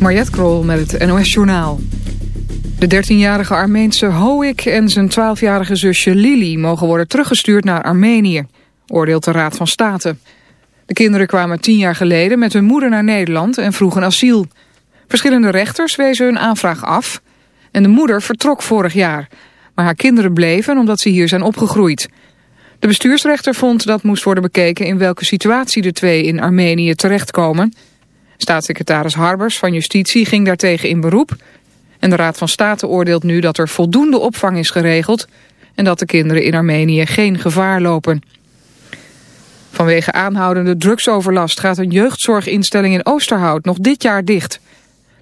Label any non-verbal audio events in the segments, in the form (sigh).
Mariette Krol met het NOS Journaal. De 13-jarige Armeense Hoik en zijn 12-jarige zusje Lili mogen worden teruggestuurd naar Armenië, oordeelt de Raad van State. De kinderen kwamen tien jaar geleden met hun moeder naar Nederland en vroegen asiel. Verschillende rechters wezen hun aanvraag af en de moeder vertrok vorig jaar. Maar haar kinderen bleven omdat ze hier zijn opgegroeid. De bestuursrechter vond dat moest worden bekeken in welke situatie de twee in Armenië terechtkomen... Staatssecretaris Harbers van Justitie ging daartegen in beroep. En de Raad van State oordeelt nu dat er voldoende opvang is geregeld... en dat de kinderen in Armenië geen gevaar lopen. Vanwege aanhoudende drugsoverlast gaat een jeugdzorginstelling in Oosterhout nog dit jaar dicht.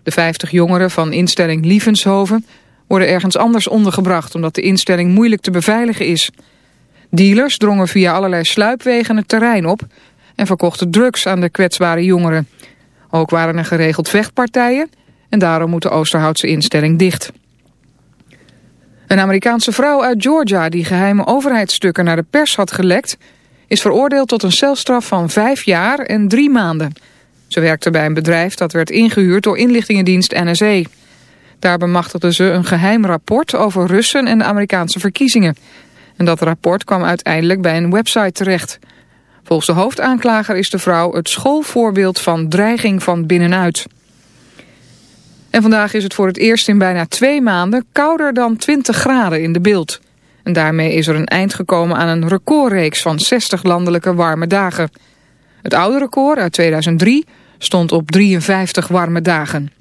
De 50 jongeren van instelling Lievenshoven worden ergens anders ondergebracht... omdat de instelling moeilijk te beveiligen is. Dealers drongen via allerlei sluipwegen het terrein op... en verkochten drugs aan de kwetsbare jongeren... Ook waren er geregeld vechtpartijen en daarom moet de Oosterhoutse instelling dicht. Een Amerikaanse vrouw uit Georgia die geheime overheidsstukken naar de pers had gelekt... is veroordeeld tot een celstraf van vijf jaar en drie maanden. Ze werkte bij een bedrijf dat werd ingehuurd door inlichtingendienst NSA. Daar bemachtigde ze een geheim rapport over Russen en de Amerikaanse verkiezingen. En dat rapport kwam uiteindelijk bij een website terecht... Volgens de hoofdaanklager is de vrouw het schoolvoorbeeld van dreiging van binnenuit. En vandaag is het voor het eerst in bijna twee maanden kouder dan 20 graden in de beeld. En daarmee is er een eind gekomen aan een recordreeks van 60 landelijke warme dagen. Het oude record uit 2003 stond op 53 warme dagen.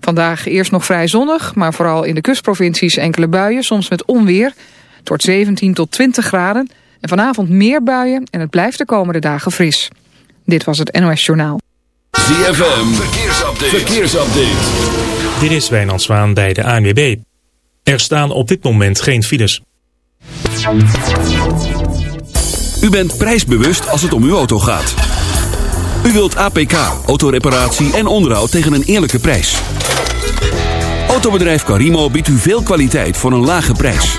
Vandaag eerst nog vrij zonnig, maar vooral in de kustprovincies enkele buien, soms met onweer. Het wordt 17 tot 20 graden en vanavond meer buien en het blijft de komende dagen fris. Dit was het NOS Journaal. ZFM, verkeersupdate. verkeersupdate. Dit is Wijnand Zwaan bij de ANWB. Er staan op dit moment geen files. U bent prijsbewust als het om uw auto gaat. U wilt APK, autoreparatie en onderhoud tegen een eerlijke prijs. Autobedrijf Carimo biedt u veel kwaliteit voor een lage prijs.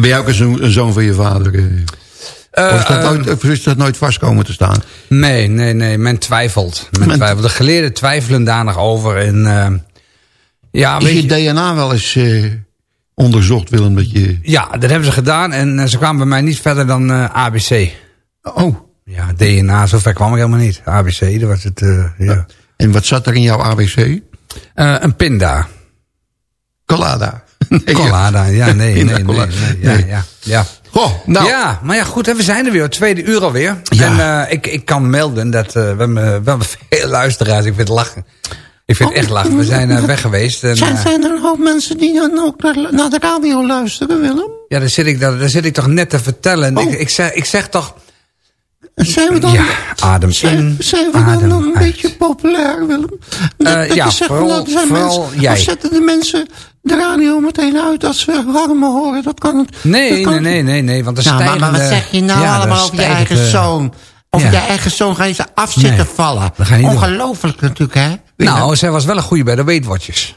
Ben jij ook een zoon, een zoon van je vader? eh? Eh, of is dat, eh, nooit, of is dat nooit vast komen te staan? Nee, nee, nee. Men twijfelt. Men Men- twijfelt. De geleerden twijfelen daar nog over. En, ja, Is je je, DNA wel eens onderzocht, Willem? Dat je... ja, dat hebben ze gedaan. En ze kwamen bij mij niet verder dan ABC. Oh, Ja, DNA, zover kwam ik helemaal niet. ABC, dat was het, ja. en wat zat er in jouw ABC? Eh, een pinda. Colada. (laughs) Nee, Colada, ja, nee, (laughs) nee, nee, nee, ja, ja, ja. Goh, nou, Ja, maar ja, goed, hè, we zijn er weer. Het tweede uur alweer. Ja. En eh, ik, ik kan melden dat eh, we, hebben, we hebben (laughs) veel luisteraars. Ik vind het lachen. Ik vind het echt lachen. We zijn eh, weg geweest. En, zijn, zijn er een hoop mensen die dan ook naar, naar de radio luisteren, Willem? ja, daar zit, ik, daar, daar zit ik toch net te vertellen. Oh. Ik, ik, zeg, ik zeg toch... Zijn we dan, Ja, adem zijn, zijn we dan adem een uit. beetje populair, Willem? Dat, dat ja, je zegt, vooral- dat zijn vooral mensen, jij. Of zetten de mensen de radio meteen uit als ze warme horen? Dat kan het. dat Nee, kan nee, nee, nee, nee, want de Nou, maar, stijgende... maar wat zeg je nou ja, allemaal over je eigen zoon? Ja. je eigen zoon ga je ze af zitten Nee, vallen. Ongelooflijk natuurlijk, hè? Nou, zij was wel een goede bij de weetwatjes.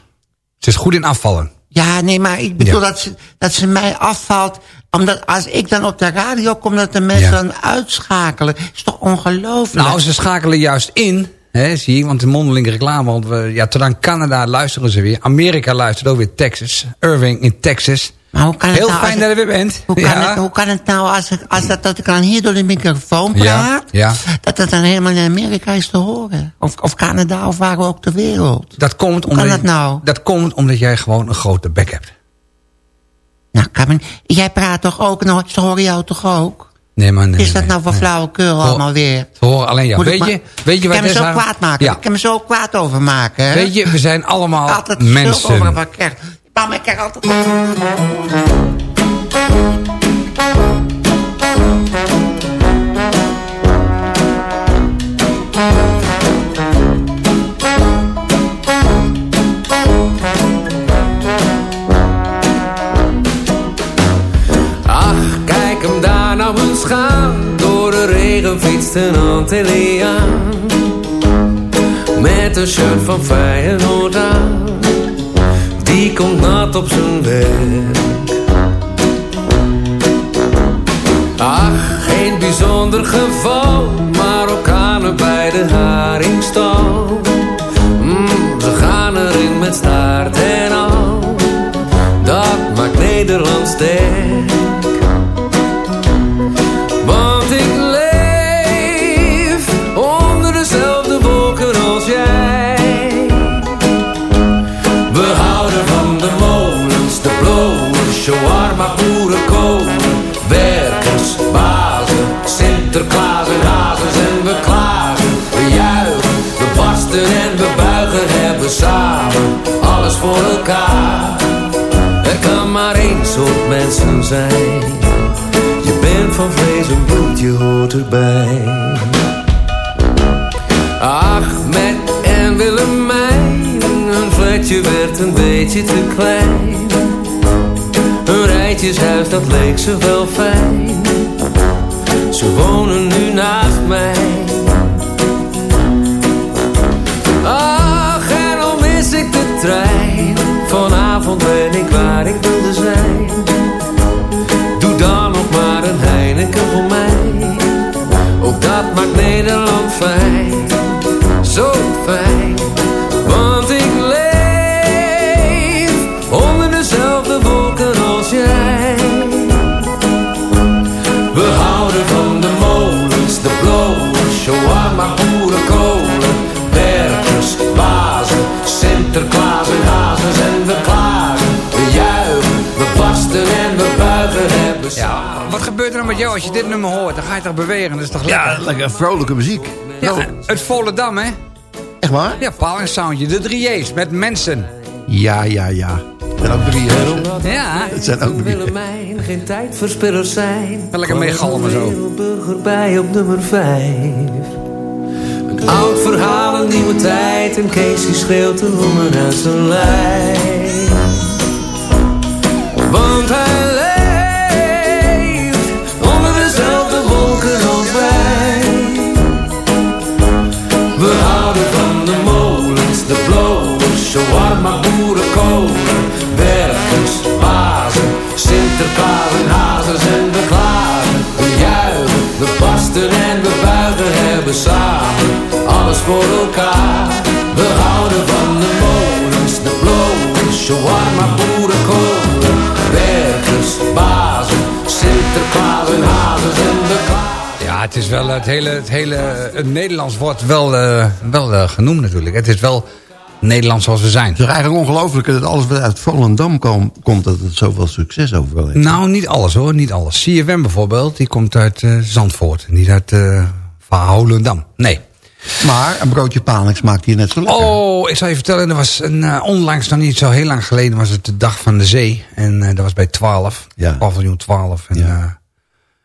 Ze is goed in afvallen. Ja, nee, maar ik bedoel Ja. dat, ze, dat ze mij afvalt. Omdat als ik dan op de radio kom, dat de mensen dan uitschakelen. is toch ongelooflijk? Nou, ze schakelen juist in. Hè, zie je, want de mondelinge reclame. Want we, ja, tot aan Canada luisteren ze weer. Amerika luistert ook weer Texas. Irving in Texas. maar hoe kan het Heel nou fijn dat je weer bent. Hoe kan, het, hoe kan het nou als, ik, als dat, dat ik dan hier door de microfoon praat... ja. dat het dan helemaal in Amerika is te horen? Of, of Canada of waar ook ter wereld? dat, komt omdat, dat nou? dat komt omdat jij gewoon een grote bek hebt. Nou, kan men, jij praat toch ook en ze horen jou toch ook? Nee, maar nee, is dat nou voor Hoor- allemaal weer? Horen alleen. Moet Weet ik je, weet je ik wat kan me zo kwaad maken. Ja. Ik kan me zo kwaad over maken. hè? Weet je, we zijn allemaal (laughs) altijd mensen. over wat ik krijg. Maar ik krijg altijd... Door de regen fietst een Antilliaan. Met een shirt van Feyenoord aan. Die komt nat op zijn werk. Ach, geen bijzonder geval. Maar orkanen bij de Haringstal. Mm, ze gaan erin met staart en al. Dat maakt Nederland sterk. Sinterklaas en hazes en we klagen. We juichen, we barsten en we buigen, hebben samen alles voor elkaar. Er kan maar één soort mensen zijn. Je bent van vlees en bloed, je hoort erbij. Ahmed en Willemijn, hun flatje werd een beetje te klein. Hun rijtjeshuis, dat leek ze wel fijn. Ze wonen nu naast mij. Ach, en al mis ik de trein. Vanavond ben ik waar ik wilde zijn. Doe dan nog maar een Heineken voor mij. Ook dat maakt Nederland fijn. Zo fijn. Met jou als je dit nummer hoort? Dan ga je toch bewegen, dat is toch Ja, lekker? lekker vrolijke muziek. Ja, het Volendam, hè? Echt waar? Ja, Paul en Soundje, de 3J's met mensen. Ja, ja, ja. Zijn ook drie, hè? Ja, Het zijn ook drie. Willemijn geen tijdverspillers zijn. Wel lekker meegalmen zo. Wereldburger bij op nummer 5. Een oud verhaal, een nieuwe tijd. En Casey schreeuwt de longen uit zijn lijf. Want hij De paren hazen, en de klagen, we juichen, we barsten en we buigen, hebben samen alles voor elkaar. We houden van de molens, de blowers, shawarma, boerenkolen, werkers, bazen, Sinterklaas en hazen zijn de. Ja, het is wel het hele, het hele het Nederlands woord wel, eh, wel eh, genoemd natuurlijk. Het is wel Nederlands zoals we zijn. Het is eigenlijk ongelooflijk dat alles wat uit Volendam kom- komt... dat het zoveel succes overal heeft. Nou, niet alles hoor, niet alles. CFM bijvoorbeeld, die komt uit eh, Zandvoort. Niet uit eh Volendam. Nee. Maar een broodje Palix maakt hier net zo lekker. Oh, ik zal je vertellen, er was een, eh, onlangs, nog niet zo heel lang geleden, was het de Dag van de Zee. En dat was bij 12, Ja. paviljoen 12. En, Ja.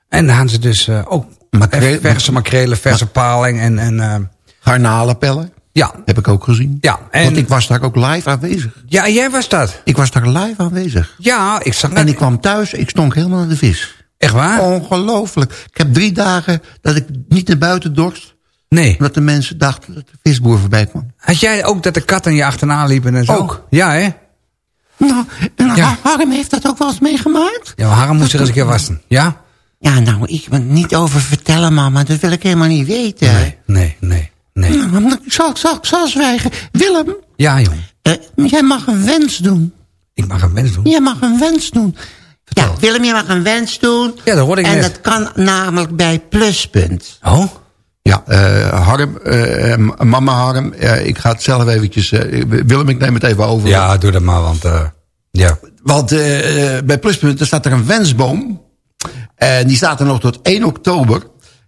en daar hadden ze dus ook Makreel- verse makrelen, verse paling en, en Garnalenpellen ja. heb ik ook gezien. Ja, en, Want ik was daar ook live aanwezig. ja, jij was dat. Ik was daar live aanwezig. Ja, ik zag En ik kwam thuis, ik stonk helemaal naar de vis. Echt waar? Ongelooflijk. Ik heb drie dagen dat ik niet naar buiten dorst. Nee. Omdat de mensen dachten dat de visboer voorbij kwam. Had jij ook dat de katten je achterna liepen en zo? Ook. Ja, hè? Nou, en Ja. Harm heeft dat ook wel eens meegemaakt? Ja, Harm moest er eens een keer wassen. Ja? Ja, nou, ik wil niet over vertellen, mama. Dat wil ik helemaal niet weten. Nee, nee, nee. Nee. Nou, zal, ik zal, zal zwijgen. Willem, Ja, jongen. eh, jij mag een wens doen. Ik mag een wens doen. Jij mag een wens doen. Ja, Willem, je mag een wens doen. Ja, dat hoorde ik En net. dat kan namelijk bij Pluspunt. Oh? Ja, eh, Harm, eh, mama Harm, ik ga het zelf eventjes... Willem, ik neem het even over. Ja, doe dat maar, want... eh, ja. Want bij Pluspunt er staat er een wensboom. En die staat er nog tot 1 oktober.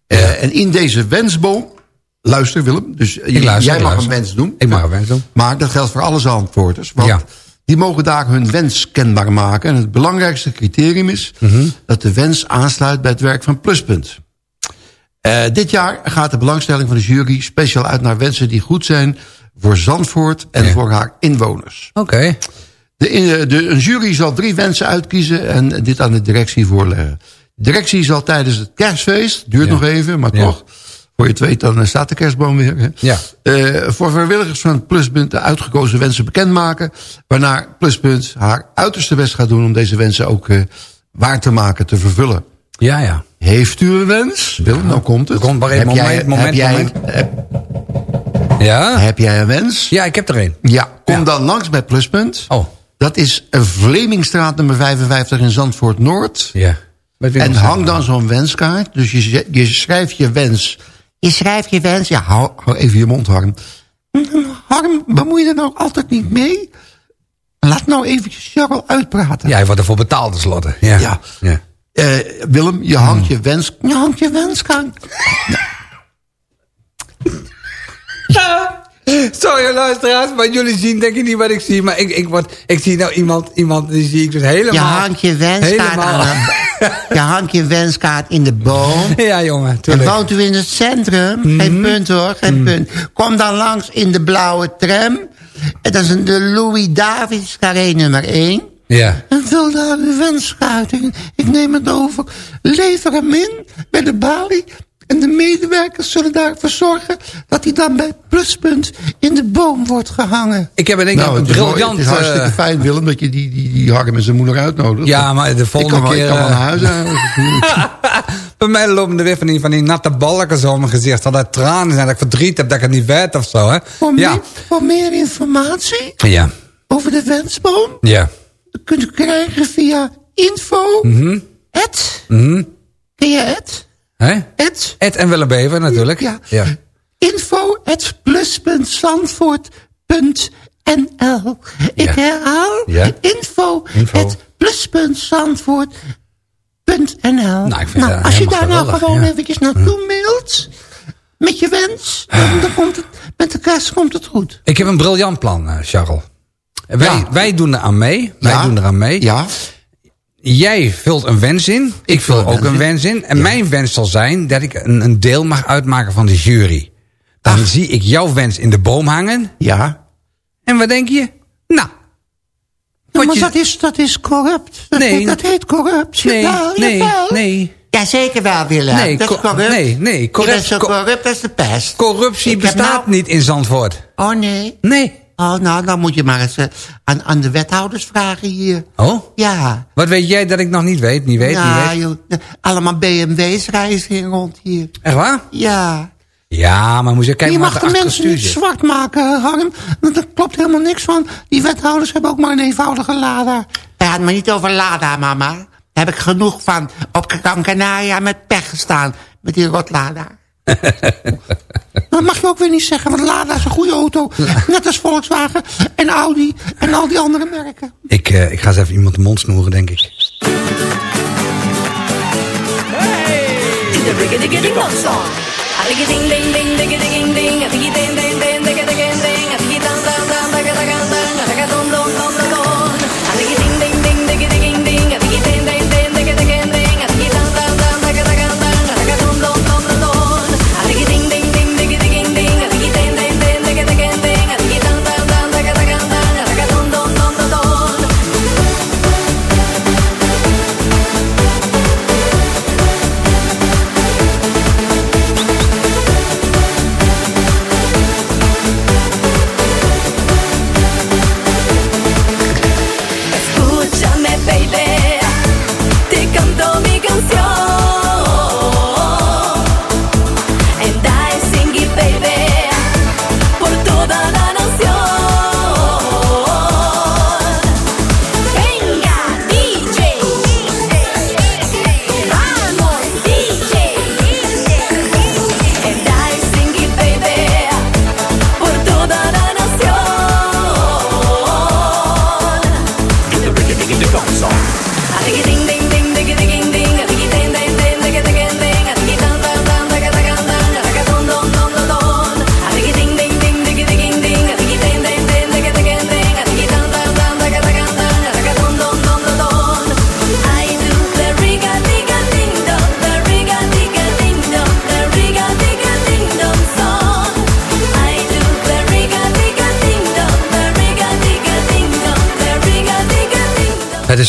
Eh, en in deze wensboom... Luister Willem, dus luister, jij mag luister. een wens doen. Ik mag een wens doen. Maar dat geldt voor alle zandvoorters. Want Ja. die mogen daar hun wens kenbaar maken. En het belangrijkste criterium is... Mhm. dat de wens aansluit bij het werk van Pluspunt. Eh, dit jaar gaat de belangstelling van de jury speciaal uit naar wensen die goed zijn... voor Zandvoort en Ja. voor haar inwoners. Oké. De, eh, de, een jury zal drie wensen uitkiezen en dit aan de directie voorleggen. De directie zal tijdens het kerstfeest, duurt Ja. nog even, maar Ja. toch... voor je het weet, dan eh, staat de kerstboom weer. Hè? Ja. Eh, voor vrijwilligers van het Pluspunt de uitgekozen wensen bekendmaken... waarna Pluspunt haar uiterste best gaat doen... om deze wensen ook eh, waar te maken, te vervullen. Ja, ja. Heeft u een wens? Willem, nou komt het. Komt maar even heb, jij, moment, moment, heb, jij, moment. Heb, Ja? heb jij een wens? Ja, ik heb er een. Ja, kom Ja. dan langs bij Pluspunt. Oh. Dat is een Vlemingstraat nummer 55 in Zandvoort Noord. Ja. Wil En hang dan zo'n wenskaart. Dus je, je schrijft je wens. Je schrijft je wens. Ja, Hou, hou even je mond, Harm. Harm, bemoei je er nou altijd niet mee? Laat nou eventjes Charles uitpraten. Ja, hij wordt ervoor betaald tenslotte. Ja. Ja. ja. Eh, Willem, je hangt Hmm. je wens... je hangt je wenskaart. (laughs) Sorry luisteraars, maar jullie zien denk ik niet wat ik zie. Maar ik, ik, word, ik zie nou iemand, iemand die zie ik dus helemaal... Je hangt je wenskaart helemaal- aan (laughs) Je hangt je wenskaart in de boom. (laughs) Ja jongen, En tuurlijk. woont u in het centrum? Mhm. Geen punt hoor, geen punt. Kom dan langs in de blauwe tram. En dat is een- de Louis Davids carré nummer 1. Ja. En vul daar uw wenskaart in. Ik neem het over. Lever hem in bij de balie. En de medewerkers zullen daarvoor zorgen... dat hij dan bij pluspunt in de boom wordt gehangen. Ik heb een, Nou, een briljant... het is hartstikke eh, fijn, Willem, dat je die, die, die Harm en zijn moeder uitnodigt. ja, maar de ik volgende kan, keer... ik kan wel eh, naar huis. (laughs) Bij mij lopen er weer van die, van die natte balken zo op mijn gezicht. Dat er tranen zijn, dat ik verdriet heb, dat ik het niet weet of zo. Hè? Voor, Ja. meer, voor meer informatie Ja. over de wensboom... Ja. kunt u krijgen via info... Het. Mhm. Ken je het? Hè? Het. Ed en Willem Bever natuurlijk. Ja. ja. Info plus.zandvoort.nl Ik Ja. herhaal. Ja. Info, Info. het plus.zandvoort.nl Nou, dat Als je daar nou gewoon eventjes naartoe mailt... met je wens, dan, dan komt het, met de kerst komt het goed. Ik heb een briljant plan, eh, Charles. Wij, wij doen er aan mee. Wij doen er aan mee. Ja, Jij vult een wens in. Ik, vul ook een wens in. En mijn wens zal zijn dat ik een, een deel mag uitmaken van de jury. Dan zie ik jouw wens in de boom hangen. ja. En wat denk je? Nou. Ja, maar je- dat is, dat is corrupt. Dat, Nee. heet, dat heet corrupt. Nee, Jawel, nee, jawel. nee. Ja, zeker wel, Willem. Nee, dat is co- corrupt. nee, nee, Je corrupt- bent zo co- corrupt als de pest. Corruptie bestaat nou- niet in Zandvoort. Oh, nee. Nee. Oh, nou, dan moet je maar eens eh, aan, aan de wethouders vragen hier. Oh? Ja. Wat weet jij dat ik nog niet weet? Niet weet, ja, niet weet. joh, allemaal BMW's reizen hier rond hier. Echt waar? Ja. Ja, maar moet je kijken je mag de mensen niet zwart maken, Harm. Want Daar klopt helemaal niks van. Die wethouders hebben ook maar een eenvoudige Lada. Ja, maar niet over Lada, mama. Daar heb ik genoeg van. Op Gran Canaria met pech gestaan. Met die rotlada. (laughs) dat mag je ook weer niet zeggen, want Lada is een goede auto. Net als Volkswagen en Audi en al die andere merken. Ik, eh, ik ga eens even iemand de mond snoeren, denk ik.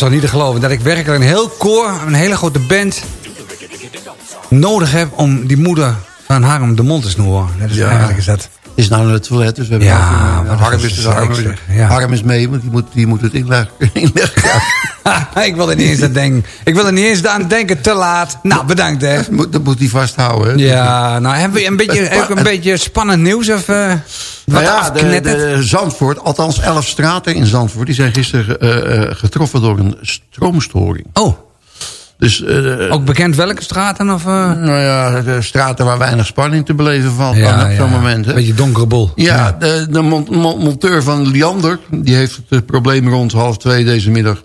Toch niet te geloven dat ik werkelijk een heel koor, een hele grote band... nodig heb om die moeder van Harm de mond te snoeren. Dat is Ja. eigenlijk is dat... Het is nou naar het toilet, dus we hebben Ja, een, wat Harm, een is, gezeik, Harm. Ja. Harm is mee, want die moet, die moet het inleggen. (laughs) inleggen. ik wil er niet eens aan denken. Ik wil er niet eens aan denken, te laat. Nou, bedankt hè. Dat moet, dat moet hij vasthouden. Hè? Ja, nou hebben we een beetje, ook een (laughs) beetje spannend nieuws of eh Nou ja, de, Zandvoort, althans elf straten in Zandvoort... die zijn gisteren eh, eh, getroffen door een stroomstoring. Oh, Dus, eh, ook bekend welke straten of... nou ja, de straten waar weinig spanning te beleven valt dan op zo'n moment. Hè? Beetje donkere bol. Ja, de, de mon- mon- monteur van Liander... die heeft het probleem rond half twee deze middag...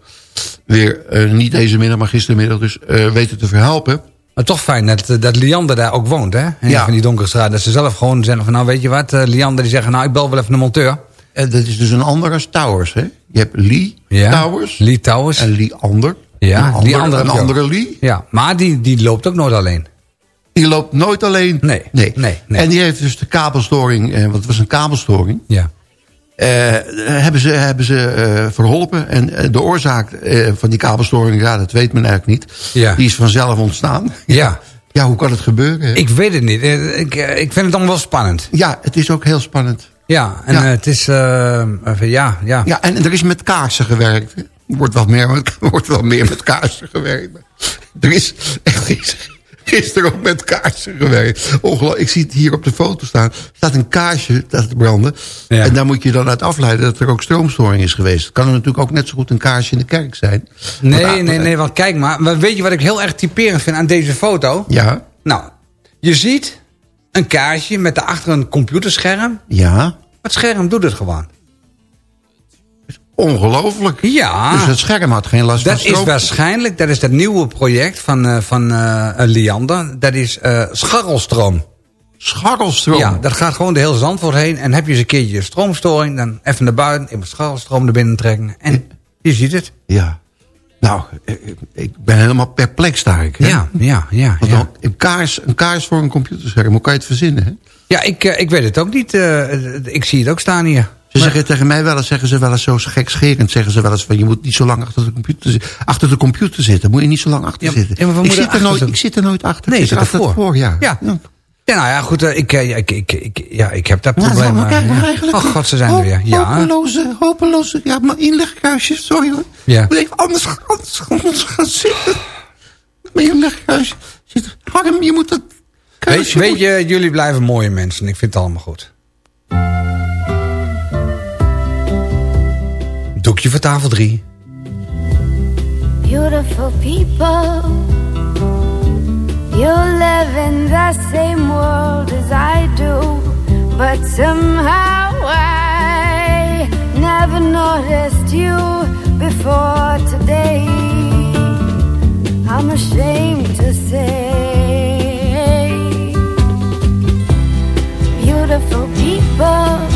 weer, niet deze middag, maar gistermiddag dus... weten te verhelpen. Maar toch fijn dat, eh, dat Liander daar ook woont, hè? In Ja. van die donkere straat. Dat ze zelf gewoon zeggen van, nou weet je wat, eh, Liander die zeggen, nou ik bel wel even de monteur. En dat is dus een ander als Towers, hè? Je hebt Lee Ja. Towers Lee Towers. en Lee Ander. Ja, een Lee andere, Ander een andere Lee. Ja, maar die, die loopt ook nooit alleen. Die loopt nooit alleen. Nee, nee, nee. En die heeft dus de kabelstoring, eh, want het was een kabelstoring... Ja. Eh, hebben ze, hebben ze eh, verholpen. En eh, de oorzaak eh, van die kabelstoring, ja, dat weet men eigenlijk niet. Ja. Die is vanzelf ontstaan. Ja. (laughs) Ja, hoe kan het gebeuren? hè? Ik weet het niet. Ik, ik vind het dan wel spannend. Ja, het is ook heel spannend. Ja, en Ja. het is... eh, even- ja, ja. Ja, en er is met kaarsen gewerkt. Er wordt wel meer met, (laughs) wordt wel meer met kaarsen gewerkt. Er is echt gisteren, gisteren ook met kaarsen gewerkt. Ongelooflijk. Ik zie het hier op de foto staan. Er staat een kaarsje dat te branden. Ja. En daar moet je dan uit afleiden dat er ook stroomstoring is geweest. Het kan er natuurlijk ook net zo goed een kaarsje in de kerk zijn. Nee, Want, nee, nee, want kijk maar. maar Weet je wat ik heel erg typerend vind aan deze foto? Ja, Nou, je ziet een kaarsje met daarachter een computerscherm. ja. Het scherm doet het gewoon. Ongelooflijk. Ja, Dus het scherm had geen last dat van is stroom. waarschijnlijk, dat is dat nieuwe project van, eh, van eh, Liander. Dat is eh scharrelstroom. Scharrelstroom. Ja, dat gaat gewoon de hele Zandvoort heen. En heb je eens een keertje stroomstoring, dan even naar buiten, even scharrelstroom naar binnen trekken. En je ziet het. Ja. Nou, ik- ben helemaal perplex daar. ik, hè. Ja, ja, ja. Want Ja, dan een, kaars, een kaars voor een computerscherm, hoe kan je het verzinnen? Hè? ja ik, eh, ik weet het ook niet. eh, ik zie het ook staan hier. Ze zeggen tegen mij wel eens, zeggen ze wel eens zo gekscherend, zeggen ze wel eens van je moet niet zo lang achter de computer, achter de computer zitten. Moet je niet zo lang achter Ja, zitten. ja, ik, zit er nooit, ik zit er nooit achter. Nee, ik zit zit er voor. Ja. Ja. Ja. Nou ja, goed. eh, Ik, eh, ik, ik, ik, ja, ik heb dat Nou, probleem. maar maar, kijk maar eigenlijk. Oh god, ze zijn er weer. Ja. Hopeloze, hopeloze. Ja, maar inlegkruisje, sorry hoor. Ja. Ik moet even anders, anders, anders gaan zitten. Je inlegkruisje zitten. Harm, je moet dat Weet, weet je, jullie blijven mooie mensen. Ik vind het allemaal goed. Doekje voor tafel 3. Beautiful people, you live in the same world as I do, but somehow I never noticed you before today. I'm ashamed to say, beautiful people,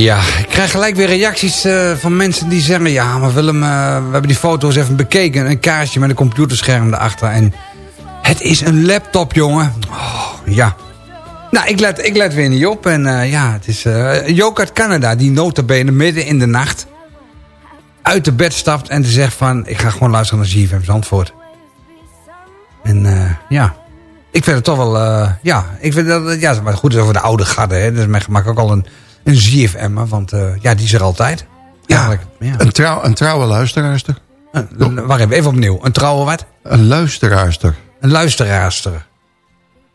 Ja, ik krijg gelijk weer reacties eh, van mensen die zeggen... ja, maar Willem, eh, we hebben die foto's even bekeken. Een kaartje met een computerscherm erachter. En het is een laptop, jongen. Oh, ja. Nou, ik let, ik let weer niet op. En eh, ja, het is uit Canada... die notabene midden in de nacht... uit de bed stapt en zegt van... ik ga gewoon luisteren naar ZFM Zandvoort. En ja... Ik vind het toch wel... ja, ik vind dat... Ja, maar goed, is over de oude garde. Hè. Dus mij maakt ook al een, een ZFM. Want eh, ja, die is er altijd. Eigenlijk. Ja. Een, trouw, een trouwe luisteraarster. Uh, wacht even, even opnieuw. Een trouwe wat? Een luisteraarster. Een luisteraarster.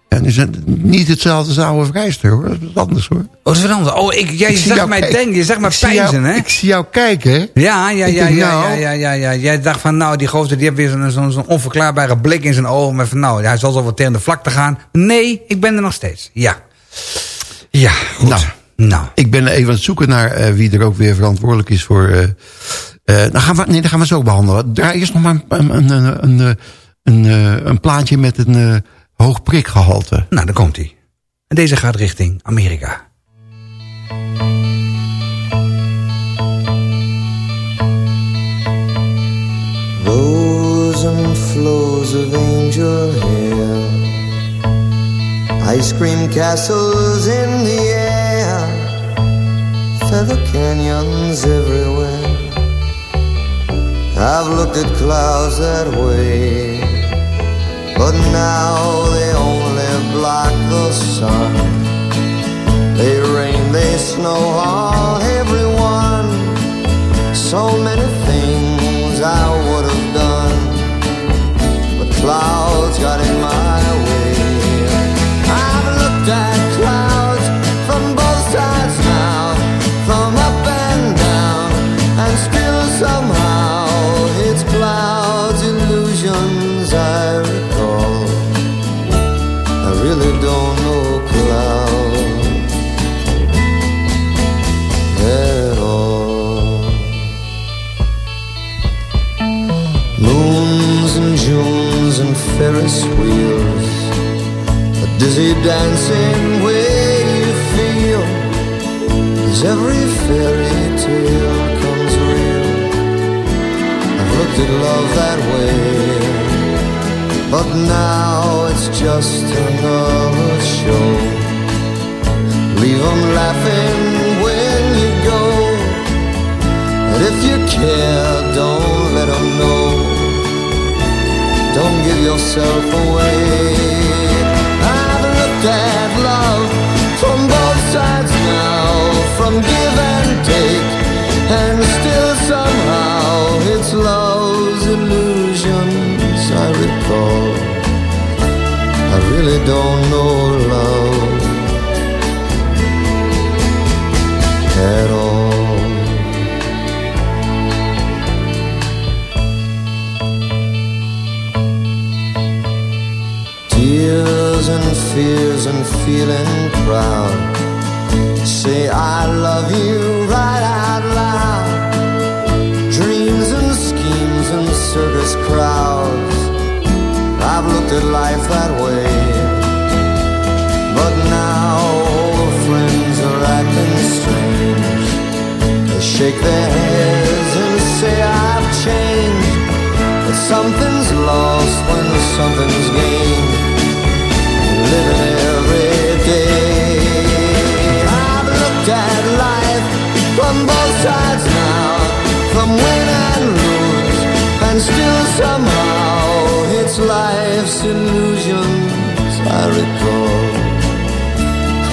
En is het niet hetzelfde als oude vrijster hoor. Dat is anders hoor. Oh, dat is wat anders. Oh, ik, jij Ik zag mij kijken. denken. Je zag mij jou- hè? Ik zie jou kijken hè. Ja, ja, ja, denk, ja, nou- ja, ja, ja, ja. Jij dacht van, nou, die gozer die heeft weer zo'n onverklaarbare blik in zijn ogen. Met van, nou, hij zal zo wat tegen de vlakte gaan. Nee, ik ben er nog steeds. Ja. Ja, goed. Nou. Nou. Ik ben even aan het zoeken naar eh, wie er ook weer verantwoordelijk is voor... eh eh, dan gaan we, nee, dan gaan we zo behandelen. Draai eerst nog maar een, een, een, een, een, eh, plaatje met een eh, hoog prikgehalte. Nou, daar komt hij. En deze gaat richting Amerika. Rows and flows of angel hair Ice cream castles in the air Feather canyons everywhere. I've looked at clouds that way But now they only block the sun. They rain, they snow on everyone. So many things I would have done But clouds got in my Junes and Ferris wheels same way you feel as every fairy tale that way, but now it's just another show. Leave 'em laughing when you go, and if you care, don't let 'em know. Don't give yourself away. I've looked at love from both sides now, from give and take, and still somehow it's illusions I. I really don't know love at all. Tears and fears and feeling proud. Say I love you right out loud. Dreams and schemes and circus crowds. I've looked at life that way. But now old friends are acting strange. They shake their heads and say I've changed. But something's lost when something's gained. Living every day. I've looked at life from both sides now, from win and lose, and still somehow life's illusions I recall.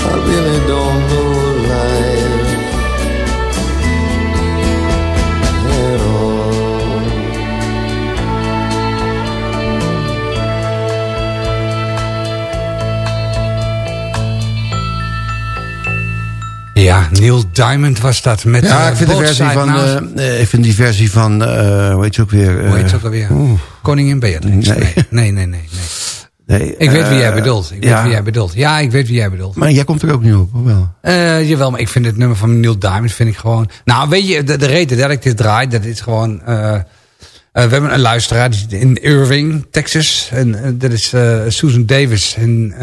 I really don't know life at all. Ja, Neil Diamond was dat. Met, Ja, eh, ik vind, de versie van, eh, eh, ik vind die versie van, eh hoe heet ze ook weer? Hoe heet ze ook alweer? oeh, Koningin Beatrix. Nee. Nee, nee, nee. nee, nee. Ik weet wie jij eh, bedoelt. Ik ja. weet wie jij bedoelt. Ja, ik weet wie jij bedoelt. Maar jij komt er ook niet op, of wel? Eh, jawel, maar ik vind het nummer van Neil Diamond vind ik gewoon... Nou, weet je, de, de reden dat ik dit draai, dat is gewoon... eh, we hebben een luisteraar, die zit in Irving, Texas. En dat is Susan Davis. En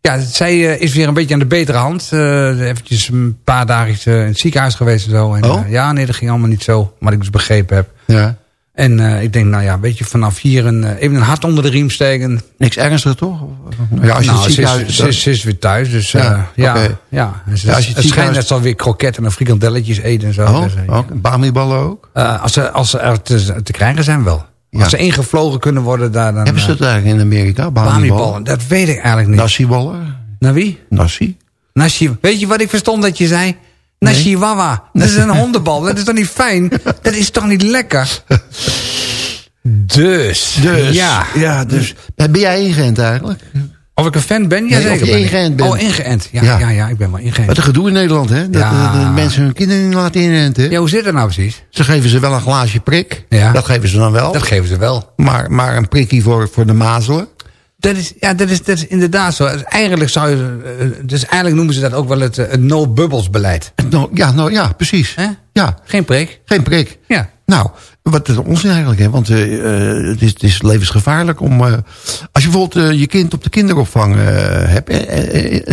ja, zij is weer een beetje aan de betere hand. Eventjes een paar dagen in het ziekenhuis geweest en zo. En, Oh? ja, nee, dat ging allemaal niet zo. Maar ik dus begrepen heb. Ja. En eh, ik denk, nou ja, weet je, vanaf hier een, eh, even een hart onder de riem steken. Niks ernstigs, toch? Ja, als je nou, het ze, is, ziekenhuis... ze, is, ze is weer thuis, dus Ja, ja, ja, ja. En ze, Ja, als je het het schijnt dat ze alweer kroketten en frikandelletjes eten en zo. Oh, Dus, eh, ook. Bamiballen ook? eh, als, ze, als ze er te, te krijgen zijn wel. Ja. Als ze ingevlogen kunnen worden, daar dan... Hebben ze eh, dat eigenlijk in Amerika? Bamiballen, dat weet ik eigenlijk niet. Nasi-ballen? Naar wie? Nasi? Nashi. Weet je wat ik verstond dat je zei? Nashiwawa. Dat is een hondenbal. Dat is toch niet fijn? Dat is toch niet lekker? Dus. Dus, Ja. ja dus. Ben jij ingeënt eigenlijk? Of ik een fan ben? Nee, of je ben ik. ingeënt bent. Oh, ingeënt. Ja, Ja. ja. Ja, ik ben wel ingeënt. Wat een gedoe in Nederland, hè? Dat Ja. de mensen hun kinderen niet laten inenten. Ja, hoe zit dat nou precies? Ze geven ze wel een glaasje prik. Ja. Dat geven ze dan wel. Dat geven ze wel. Maar, maar een prikkie voor, voor de mazelen. Dat is, ja, dat is, dat is inderdaad zo. Eigenlijk zou je, eh, dus eigenlijk noemen ze dat ook wel het, eh, het no-bubbles beleid. Nou, ja, nou ja, precies. Hè? Ja, Geen prik. geen prik. Ja. Nou, wat is onzin eigenlijk, hè? Want eh, eh, het, is, het is levensgevaarlijk om... eh, als je bijvoorbeeld je kind op de kinderopvang hebt...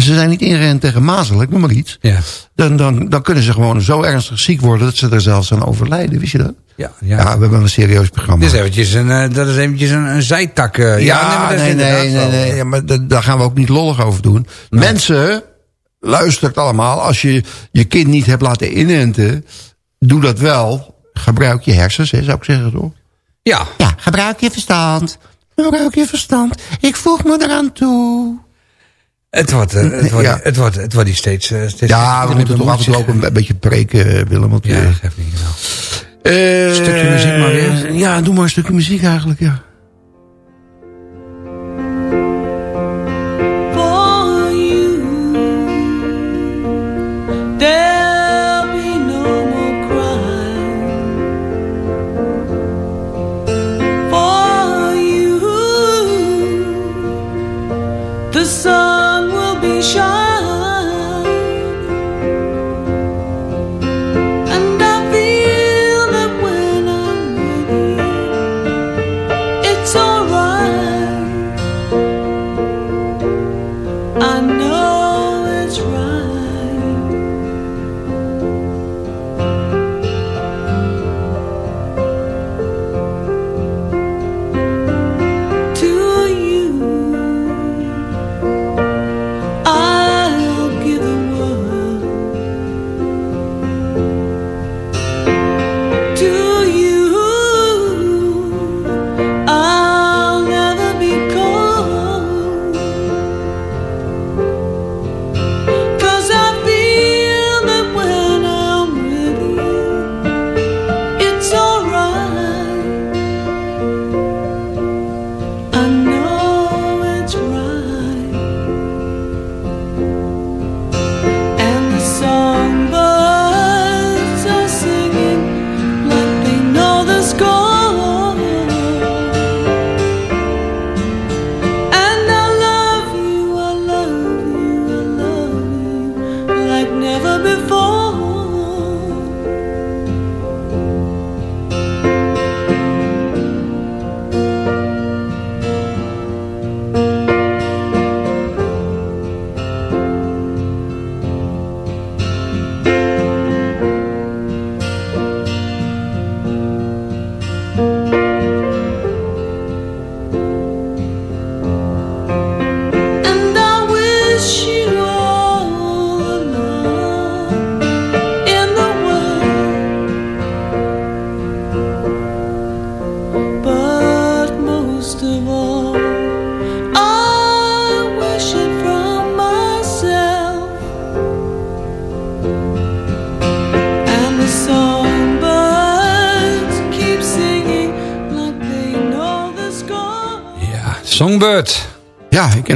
ze zijn niet ingerend tegen mazelen, ik noem maar iets... Ja. Dan, dan, dan kunnen ze gewoon zo ernstig ziek worden... dat ze er zelfs aan overlijden, wist je dat? Ja, Ja, ja. we hebben een serieus programma. Dit is eventjes een, dat is eventjes een, een zijtak. Ja, nee, nee, nee, nee, ja, maar da- daar gaan we ook niet lollig over doen. Mensen, luistert allemaal. Als je je kind niet hebt laten inenten, doe dat wel. Gebruik je hersens, hè, zou ik zeggen, toch? Ja, Ja, gebruik je verstand. Gebruik je verstand. Ik voeg me eraan toe. het wordt, eh, het wordt, Ja. het wordt, het wordt die steeds, eh, steeds Ja, we moeten toch af en toe bemoeit ook een beetje preken, eh, Willem. Want, Ja, geeft niet. Nou. eh, Stukje muziek maar weer. Ja, doe maar een stukje muziek eigenlijk, ja.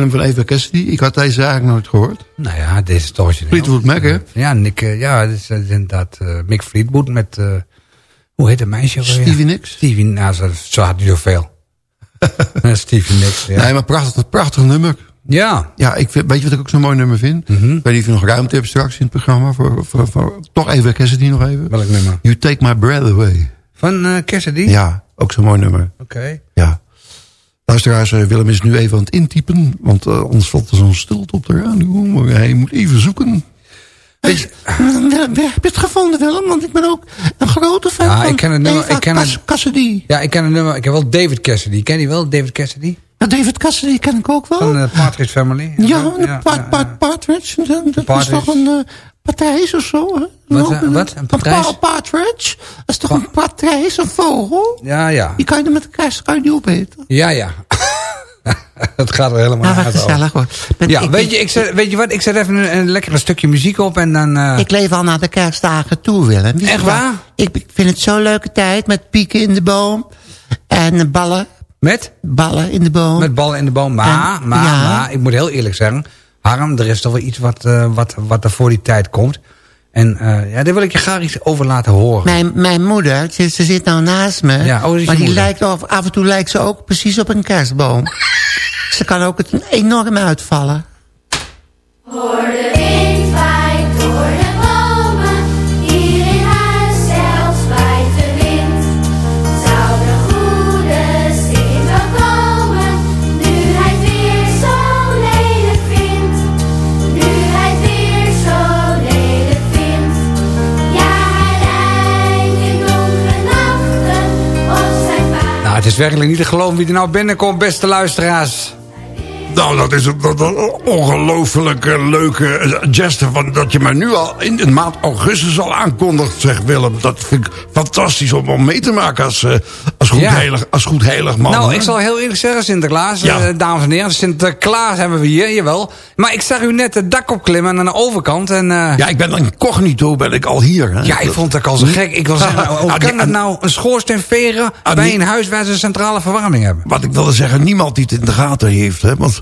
Van Eva Cassidy. Ik had deze eigenlijk nooit gehoord. Nou ja, deze is toch. Fleetwood Mac, hè? Ja, Nick, eh, ja, is, het is inderdaad eh, Mick Fleetwood met... eh, hoe heet het meisje? Stevie Nicks? Stevie, nou, zo, had hij zoveel. (laughs) Stevie Nicks, ja. Nee, maar prachtig, prachtig nummer. Ja. Ja, ik vind, weet je wat ik ook zo'n mooi nummer vind? Mhm. Ik weet niet of je nog ruimte hebt straks in het programma. Voor, voor, voor, toch Eva Cassidy nog even. Welk nummer? You Take My Breath Away. Van eh Cassidy? Ja, ook zo'n mooi nummer. Oké. Luisteraars, eh, Willem is nu even aan het intypen. Want eh, anders valt er zo'n stilte op de radio. Maar hij moet even zoeken. Weet Heb je het gevonden, Willem? Want ik ben ook een grote fan Ja, van ik ken het nummer- Eva ik ken het- Cass- Cassidy. ja, ik ken een nummer. Ik heb wel David Cassidy. Ken je wel, David Cassidy? Ja, David Cassidy ken ik ook wel. Van de Partridge Family. ja, de ja, ja. Partridge. Dat, is toch een patrijs of zo? Hè? Wat, Een- wat? Een patrijs? pa- partridge. Dat is toch een patrijs, een vogel? Ja, ja. Die kan je met de kruis kan je die opeten. Ja, ja. (laughs) Het gaat er helemaal Nou, gezellig hoor. Ben- Ja, ik, weet je, ik zet, weet je wat? Ik zet even een, een lekker stukje muziek op en dan... eh, ik leef al naar de kerstdagen toe, Willem. Echt waar? Ik, ik vind het zo'n leuke tijd met pieken in de boom. En ballen. met? Ballen in de boom. Met ballen in de boom. Maar, En- maar, ja. maar, ik moet heel eerlijk zeggen... Harm, er is toch wel iets wat, eh, wat, wat er voor die tijd komt. En eh, ja, daar wil ik je graag iets over laten horen. Mijn, mijn moeder, ze, ze zit nou naast me. Ja, oh, maar die lijkt af, af en toe lijkt ze ook precies op een kerstboom. (laughs) ze kan ook het enorm uitvallen. Hoor de wind het is werkelijk niet te geloven wie er nou binnenkomt, beste luisteraars. Nou, dat is een, dat een ongelooflijk eh, leuke eh, geste van dat je mij nu al in de maand augustus al aankondigt, zegt Willem. Dat vind ik fantastisch om, om mee te maken als, eh, als, goed, Ja. heilig, als goed heilig man. nou, hè? ik zal heel eerlijk zeggen, Sinterklaas, Ja. eh, dames en heren. Sinterklaas hebben we hier, jawel. Maar ik zag u net het dak opklimmen aan de overkant. En, Ja, ik ben incognito, ben ik al hier. Hè? Ja, ik vond het ook al zo gek. Ik wil zeggen, (laughs) hoe Ah, die- kan het nou een schoorsteen veren bij een huis waar ze centrale verwarming hebben? Wat ik wilde zeggen, niemand die het in de gaten heeft. Hè? Want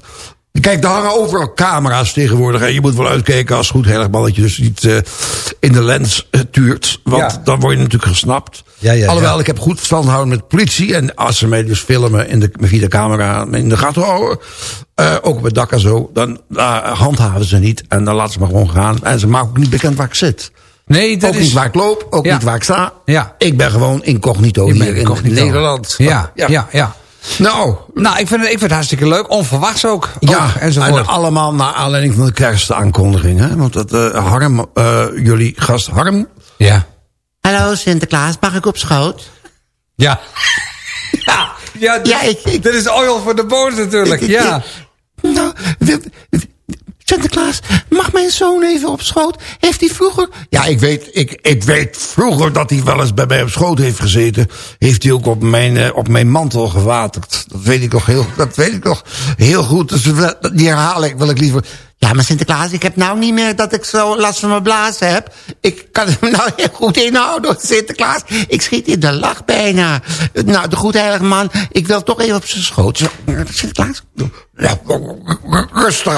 kijk, daar hangen overal camera's tegenwoordig. Hè? Je moet wel uitkijken als goed man dat je dus niet eh, in de lens eh, tuurt. Want Ja. dan word je natuurlijk gesnapt. Ja, ja, Alhoewel, ik heb goed verstand houden met politie. En als ze mij dus filmen in de, via de camera in de gaten houden. eh, ook op het dak en zo. Dan handhaven ze niet. En dan laten ze me gewoon gaan. En ze maken ook niet bekend waar ik zit. Nee, dat ook is... niet waar ik loop. Ook Ja. niet waar ik sta. Ja. Ik ben gewoon incognito Je hier in. Nederland. Ja, ja, ja. Nou, Nou, ik vind, het, ik vind het hartstikke leuk. Onverwachts ook. ja, Ook, enzovoort. en allemaal naar aanleiding van de kerstaankondiging. Hè? Want dat, eh, Harm, eh, jullie gast Harm... Ja. Hallo Sinterklaas, mag ik op schoot? Ja. ja, ja, dit, Ja, ik- ik- dit is oil voor de boos natuurlijk. Ja. Nou, Sinterklaas, mag mijn zoon even op schoot? Heeft hij vroeger... Ja, ik weet, ik, ik weet vroeger dat hij wel eens bij mij op schoot heeft gezeten. Heeft hij ook op mijn, eh, op mijn mantel gewaterd. Dat weet ik nog heel, dat weet ik nog heel goed. Dus die herhaal ik, wil ik liever... Ja, maar Sinterklaas, ik heb nou niet meer dat ik zo last van mijn blazen heb. Ik kan hem (laughs) nou heel goed inhouden, Sinterklaas. Ik schiet in de lach bijna. Nou, de goedheilige man, ik wil toch even op zijn schoot. Sinterklaas, rustig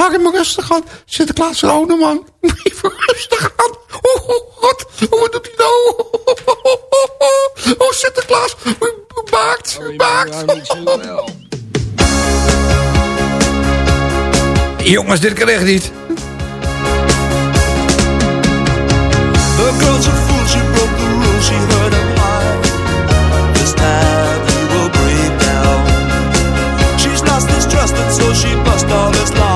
Harm. Harm, rustig aan. Sinterklaas, een oude man. (laughs) Even rustig aan. Oh, oh, god, oh, wat doet hij nou? Oh, Sinterklaas, maakt, maakt. Jongens, dit kan echt niet. The girl's a fool, she broke the rules, she heard him lie. This time he will break down. She's lost this trust, and so she must all is lost.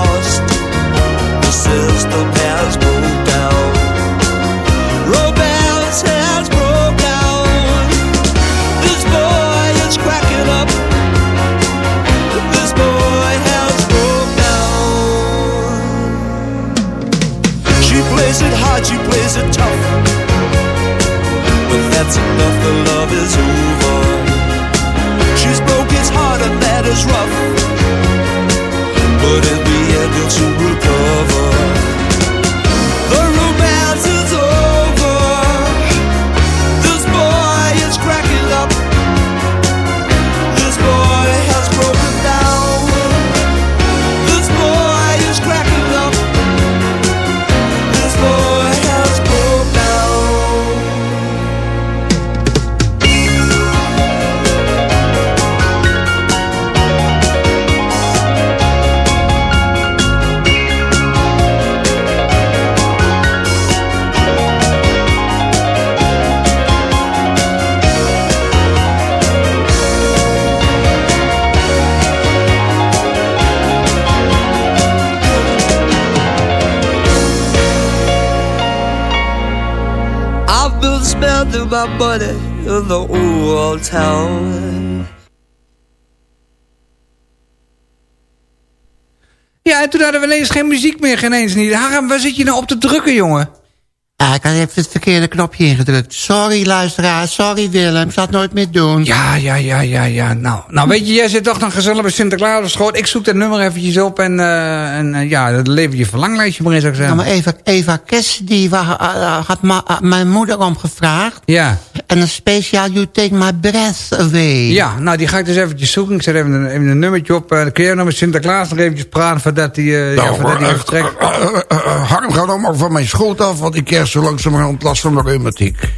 The old town. Ja, en toen hadden we ineens geen muziek meer, geen eens niet. Harm, waar zit je nou op te drukken, jongen? Ik had even het verkeerde knopje ingedrukt. Sorry, luisteraar. Sorry, Willem. Ik zal het nooit meer doen. Ja, ja, ja, ja, ja. Nou, nou weet je, jij zit toch dan gezellig bij Sinterklaas op schoot. Ik zoek dat nummer eventjes op en, eh, en eh, ja, dat lever je verlanglijstje maar in, zou ik Ja, zeggen. maar Eva, Eva Cassidy wa- eh, had ma- mijn moeder om gevraagd. Ja. En een speciaal You Take My Breath Away. Ja, nou, die ga ik dus eventjes zoeken. Ik zet even een, even een nummertje op. Uh, kun je nou met Sinterklaas nog eventjes praten voordat hij uh, ja, Nou, voordat hij eh, vertrekt? Harm, ga dan maar van mijn schoot af, want ik krijg zo langzamerhand last van de reumatiek.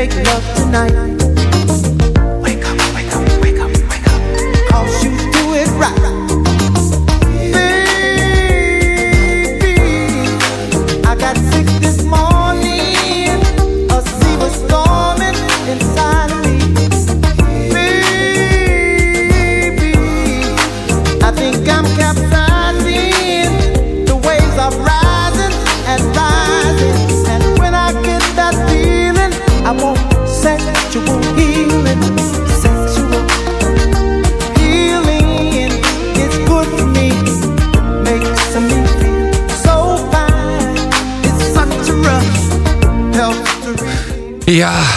Ja,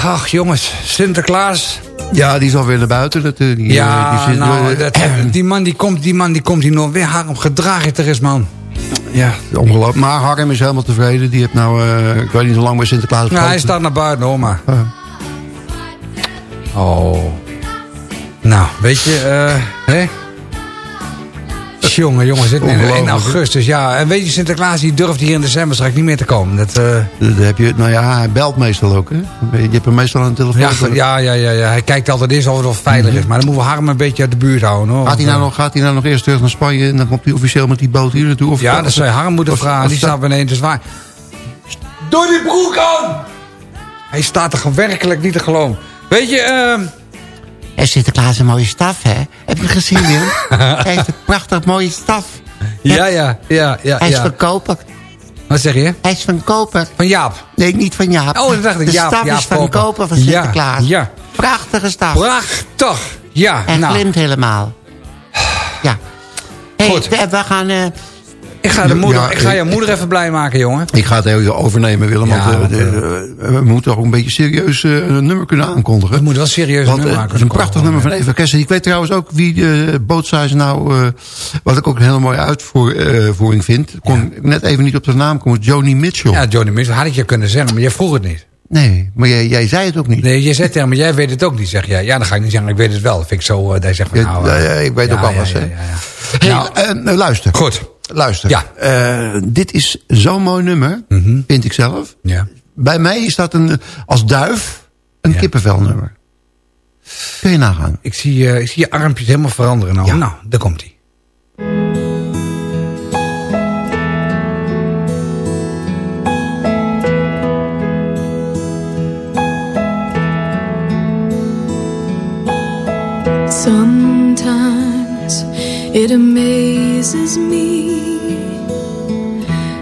ach jongens, Sinterklaas. Ja, die is alweer naar buiten. Dat, die, ja, uh, die, zit, nou, dat, die man die komt, die man die komt hier nog weer. Harm, gedraag je er eens, man. Ja, ongelooflijk. Maar Harm is helemaal tevreden. Die heeft nou, ik weet niet hoe lang bij Sinterklaas Ja, hij staat naar buiten, hoor maar. Oh. Nou, weet je, eh, hè? Jongen, jongen, zit in, in augustus. Ja, en weet je, Sinterklaas die durft hier in december straks niet meer te komen. Dat, uh... dat heb je, nou ja, hij belt meestal ook, hè? Je hebt hem meestal aan de telefoon. Ja, ja, ja, ja, hij kijkt altijd eens of het wel veilig mm -hmm. is. Maar dan moeten we Harm een beetje uit de buurt houden, hoor. Gaat hij nou nog, gaat hij nou nog eerst terug naar Spanje en dan komt hij officieel met die boot hier naartoe? Of ja, dat zou je Harm moeten vragen. Die staat beneden te zwaar. Doe die broek aan! Hij staat er werkelijk niet te geloven. Weet je, eh... Uh... En Sinterklaas een mooie staf, hè? Heb je gezien, Willem? (laughs) Hij heeft een prachtig mooie staf. Ja, ja, ja. ja Hij is ja. van Koper. Wat zeg je? Hij is van Koper. Van Jaap? Nee, niet van Jaap. Oh, dat dacht ik. De Jaap, staf Jaap is van Koper, Koper van Sinterklaas. Ja, ja. Prachtige staf. Prachtig, ja. En nou. glimt helemaal. Ja. Hey, Goed. We, gaan... Uh, ik ga, de moeder, ja, ik ga jouw moeder even blij maken, jongen. Ik ga het even overnemen, Willem. Ja, want, uh, uh, we moeten toch een beetje serieus uh, een nummer kunnen aankondigen. We moeten wel serieus want, een nummer Het is een prachtig nummer van Eva Kessen. Ik weet trouwens ook wie de bootsize nou... uh, wat ik ook een hele mooie uitvoering vind. Kon ja. net even niet op de naam komen. Joni Mitchell. Ja, Joni Mitchell. Had ik je kunnen zeggen, maar jij vroeg het niet. Nee, maar jij, jij zei het ook niet. Nee, jij zei tegen maar jij weet het ook niet, zeg jij. Ja, dan ga ik niet zeggen, ik weet het wel. Vind ik zo, uh, je zegt van, nou... Ja, ja, ik weet ja, ook alles, hè. Hey, nou, uh, luister. Goed. Luister. Ja. Eh, dit is zo'n mooi nummer, vind ik zelf. Ja. Bij mij is dat een, als duif een kippenvelnummer. Kun je nagaan. Ik zie, eh, ik zie je armpjes helemaal veranderen nou. Nou, daar komt hij. Sometimes it amazes me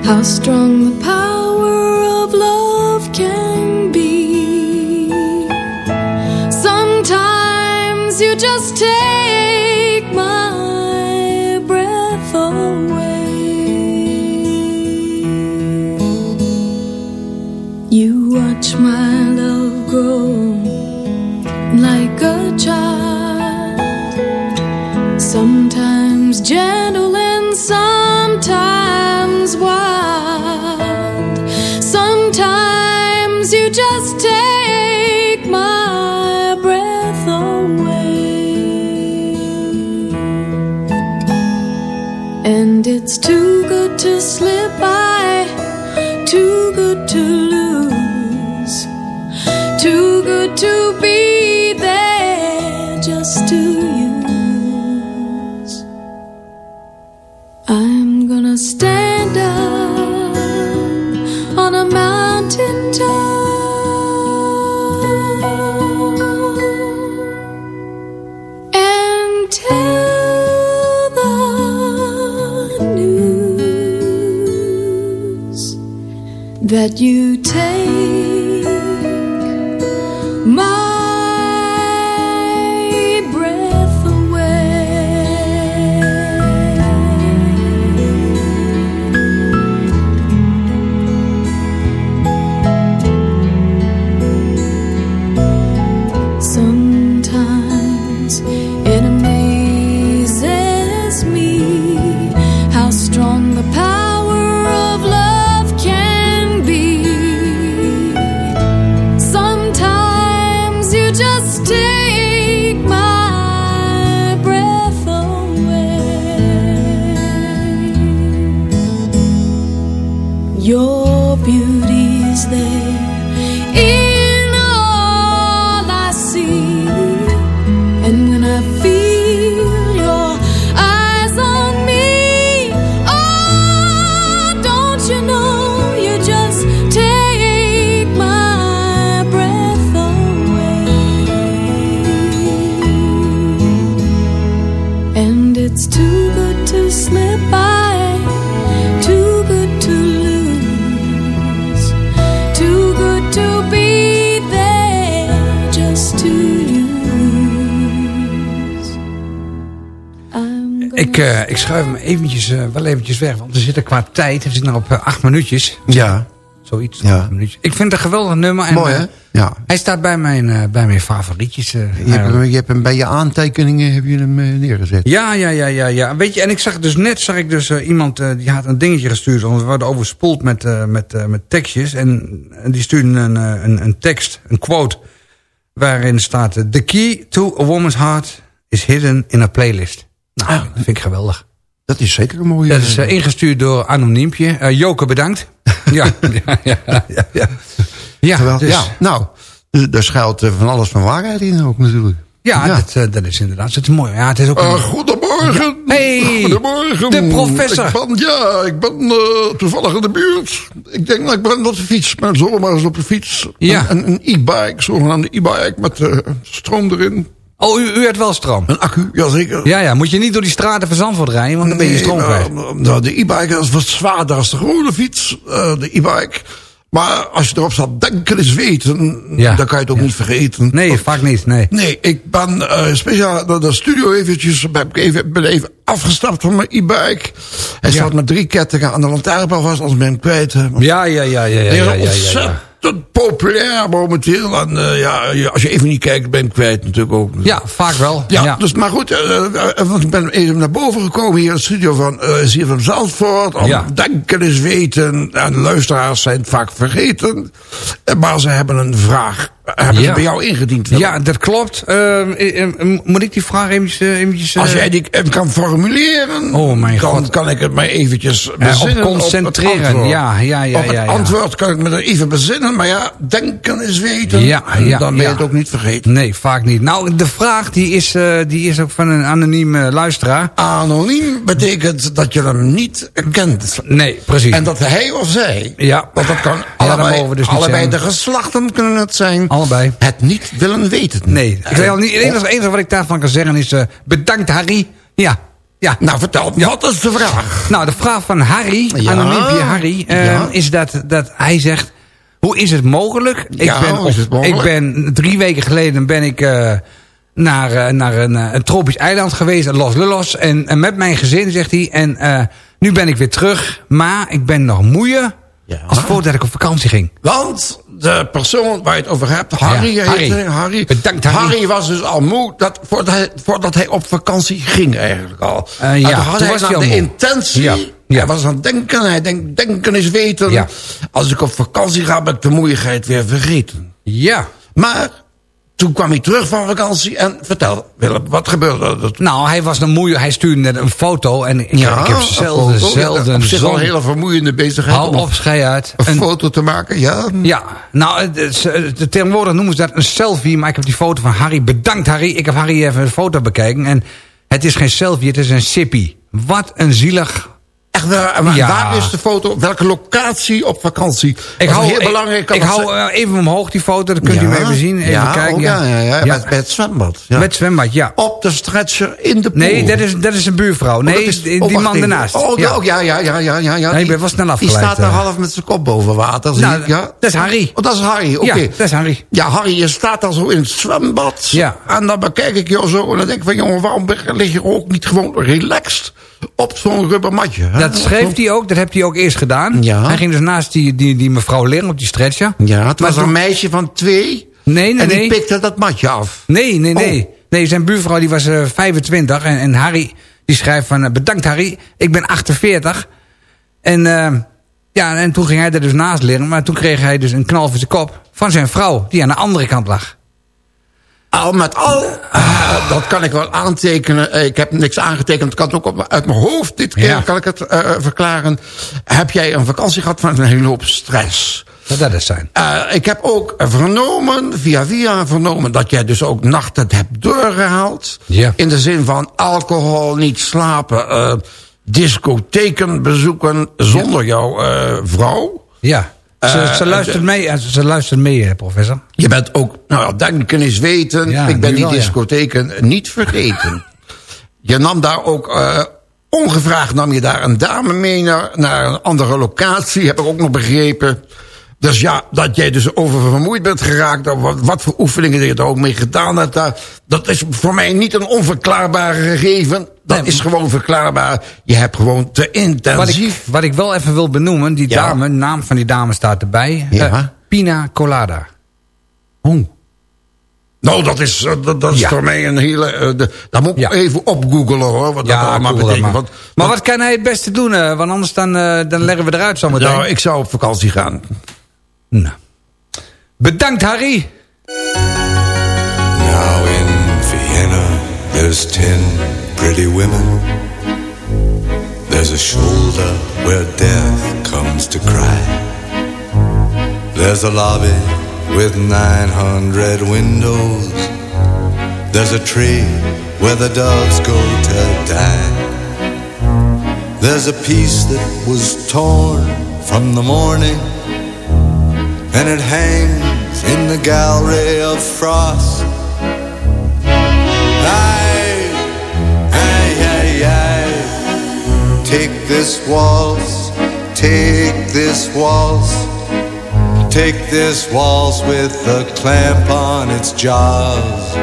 how strong the power of love can be. Sometimes you just take my breath away. You watch my love grow like a child. To that you take Ik, eh, ik schuif hem eventjes, eh, wel eventjes weg, want we zitten qua tijd. We zitten nou op eh, acht minuutjes. Ja. Zoiets. Ja. acht minuutjes. Ik vind het een geweldig nummer. En, Mooi, eh, hè? Ja. Hij staat bij mijn, eh, bij mijn favorietjes. Je hebt, hem, je hebt hem bij je aantekeningen heb je hem neergezet. Ja, ja, ja, ja, ja. Weet je, en ik zag dus net zag ik dus eh, iemand die had een dingetje gestuurd. Want we worden overspoeld met, eh, met, eh, met tekstjes. En, en die stuurde een, een, een tekst, een quote. Waarin staat: The key to a woman's heart is hidden in a playlist. Nou, dat vind ik geweldig. Dat is zeker een mooie... Dat is eh, ingestuurd door Anoniempje. Eh Joke, bedankt. (laughs) ja, ja, ja, ja, ja. Dus- ja, nou, daar schuilt eh, van alles van waarheid in ook natuurlijk. Ja, Dat, dat is inderdaad. Het is mooi. Ja, het is ook een- goedemorgen. Hey, goedemorgen. de professor. Ik ben, ja, ik ben toevallig in de buurt. Ik denk dat ik ben op de fiets. Maar zomaar eens op de fiets. Ja. Een, e-bike, zogenaamde e-bike met stroom erin. Oh, u, u hebt wel stroom? Een accu, jazeker. Ja, ja. Moet je niet door die straten van Zandvoort rijden, want dan ben je Nee, stroom nou, kwijt. nou, de e-bike is wat zwaarder als de gewone fiets. eh, de e-bike. Maar als je erop staat denken is weten, Ja. dan kan je het ook niet vergeten. Nee, vaak niet, nee. Nee, ik ben eh, speciaal naar de studio eventjes, ben ik even, ben even afgestapt van mijn e-bike. Hij staat met drie kettingen aan de lantaarnpaal vast, als ik ben hem kwijt. hè. Ja, ja, ja, ja, ja, ja, ja, ontzettend populair momenteel. En eh, ja, als je even niet kijkt, ben hem kwijt natuurlijk ook. Ja, vaak wel. Ja, Ja. Dus, maar goed, eh, eh, want ik ben even naar boven gekomen hier in de studio van hier van Zandvoort. Om Ja. denken is weten. En luisteraars zijn vaak vergeten. Maar ze hebben een vraag hebben ze bij jou ingediend. Ja, dat klopt. Eh, eh, moet ik die vraag eventjes... eh, eventjes eh, Als jij die kan formuleren, Oh, mijn dan god. kan ik het maar eventjes eh, bezinnen. op concentreren. ja, ja, ja. op het ja, ja. antwoord kan ik me er even bezinnen, maar ja, denken is weten. Ja, ja, dan ben je ja. het ook niet vergeten. Nee, vaak niet. Nou, de vraag die is, eh, die is ook van een anonieme luisteraar. Anoniem betekent dat je hem niet kent. Nee, precies. En dat hij of zij, Ja. want dat kan allebei, dus allebei de geslachten kunnen het zijn, Allebei. het niet willen weten. Nee, ik zeg al niet, het enige, wat ik daarvan kan zeggen is... eh, bedankt Harry. Ja, ja. Nou, vertel, wat is de vraag? Nou, de vraag van Harry, Ja. anoniempje Harry, eh, Ja. is dat, dat hij zegt... Hoe is het mogelijk? Ja, ik, ben hoe is het mogelijk? ik ben drie weken geleden ben ik eh, naar, eh, naar een, eh, een tropisch eiland geweest, Los Lullos. En, en met mijn gezin, zegt hij. En eh, nu ben ik weer terug. Maar ik ben nog moeie als voordat ik op vakantie ging. Want de persoon waar je het over hebt, Harry, Ja, heet Harry. Bedankt, Harry. was dus al moe dat, voordat, hij, voordat hij op vakantie ging eigenlijk al. Eh, ja, En toen had toen hij was hij de moe. intentie. Ja, ja. Hij was aan het denken. Hij denkt, denken is weten. Ja. Als ik op vakantie ga, ben ik de moeigheid weer vergeten. Ja. Maar toen kwam hij terug van vakantie. En vertel, Willem, wat gebeurde er? Nou, hij was nog moe. Hij stuurde net een foto. En ik, ik heb zelden, foto. Zelden Op zich zon. een hele vermoeiende bezigheid. Hou om op, uit. Een foto te maken, ja. Ja, nou, tegenwoordig noemen ze dat een selfie. Maar ik heb die foto van Harry. Bedankt Harry. Ik heb Harry even een foto bekeken. En het is geen selfie, het is een sippie. Wat een zielig... Echt waar, Ja. waar is de foto? Welke locatie op vakantie? Ik hou, heel belangrijk. Ik, hou eh, even omhoog die foto, dan kunt u hem even zien. Even ja, kijken. oh, ja, ja, ja, bij het zwembad. Ja. Met zwembad, ja. Op de stretcher in de pool. Nee, dat is, dat is een buurvrouw. Oh, Nee, dat is- die, oh, die man even. ernaast. Oh, ja. ja, ja, ja, ja, ja, ja. Nee, ik Die- ben wel snel Die afgeleid, staat daar eh. half met zijn kop boven water. zie Nou, ik, ja? dat is Harry. Oh, dat is Harry, oké. Ja, dat is Harry. Ja, Harry, je staat dan zo in het zwembad. Ja. En dan bekijk ik jou zo en dan denk ik van... jongen, waarom lig je ook niet gewoon relaxed op zo'n rubbermatje? hè? Dat schreef hij ook, dat heeft hij ook eerst gedaan. Ja. Hij ging dus naast die, die, die mevrouw liggen op die stretcher. Ja, het Maar was een meisje van twee. Nee, nee, en die nee. pikte dat matje af. Nee, nee, nee. Oh. Nee, zijn buurvrouw die was eh 25 en, en Harry die schrijft van... eh, bedankt Harry, ik ben 48. En, eh, ja, en toen ging hij er dus naast liggen. Maar toen kreeg hij dus een knal voor zijn kop van zijn vrouw... die aan de andere kant lag. Al met al, eh, dat kan ik wel aantekenen. Eh, Ik heb niks aangetekend. Ik kan ook op, uit mijn hoofd. Dit keer Ja. kan ik het eh, verklaren. Heb jij een vakantie gehad van een hele hoop stress? Dat dat het zijn. Ik heb ook vernomen, via via vernomen... dat jij dus ook nachten hebt doorgehaald. Ja. In de zin van alcohol, niet slapen... discotheken bezoeken zonder jouw vrouw. Ja. Ze, Eh, ze luistert mee, eh, ze luistert mee, eh, professor. Je bent ook, nou ja, denken is weten. Ja, ik ben die wel, ja. discotheken niet vergeten. (laughs) je nam daar ook, eh, ongevraagd nam je daar een dame mee naar, naar een andere locatie. Heb ik ook nog begrepen. Dus ja, dat jij dus oververmoeid bent geraakt. of Wat, wat voor oefeningen je er ook mee gedaan hebt. Daar, dat is voor mij niet een onverklaarbare gegeven. Dat Nee, is gewoon verklaarbaar. Je hebt gewoon te Wat intensief. ik, wat ik wel even wil benoemen, die Ja. dame, de naam van die dame staat erbij. Ja. Eh, Pina Colada. Nou, dat is, eh, dat, dat is Ja. voor mij een hele... de, daar moet ik Ja. even op googelen hoor. Wat dat allemaal dat betekent. maar. Want, maar wat kan hij het beste doen? want anders dan, dan leggen we eruit zometeen. nou, ik zou op vakantie gaan. Nou. Bedankt, Harry. Now in Vienna, there's ten pretty women. There's a shoulder where death comes to cry. There's a lobby with 900 windows. There's a tree where the doves go to die. There's a piece that was torn from the morning, and it hangs in the gallery of frost. Aye, aye, aye, aye. Take this waltz, take this waltz, take this waltz with a clamp on its jaws.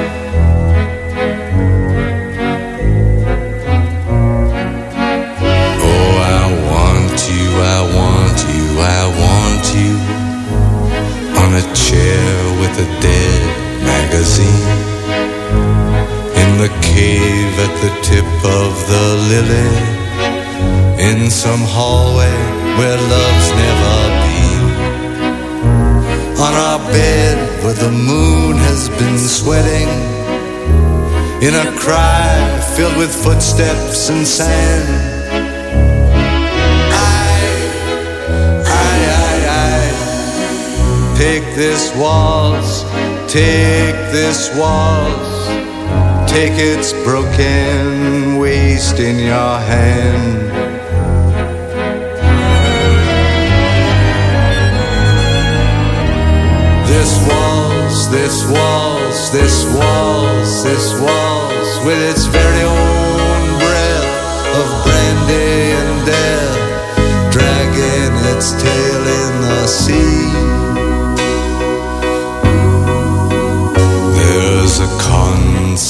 Cave at the tip of the lily. In some hallway where love's never been. On our bed where the moon has been sweating. In a cry filled with footsteps and sand. I, I, I, I, take this waltz, take this waltz, take its broken waist in your hand. This waltz, this waltz, this waltz, this waltz, with its very own breath of brandy and death, dragging its tail in the sea.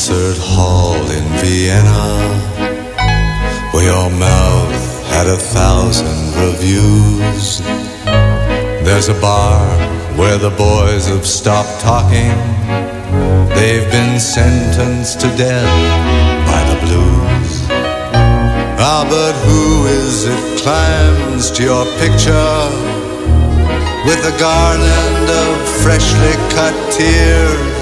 Concert hall in Vienna where your mouth had a thousand reviews. There's a bar where the boys have stopped talking. They've been sentenced to death by the blues. Ah, but who is it climbs to your picture with a garland of freshly cut tears?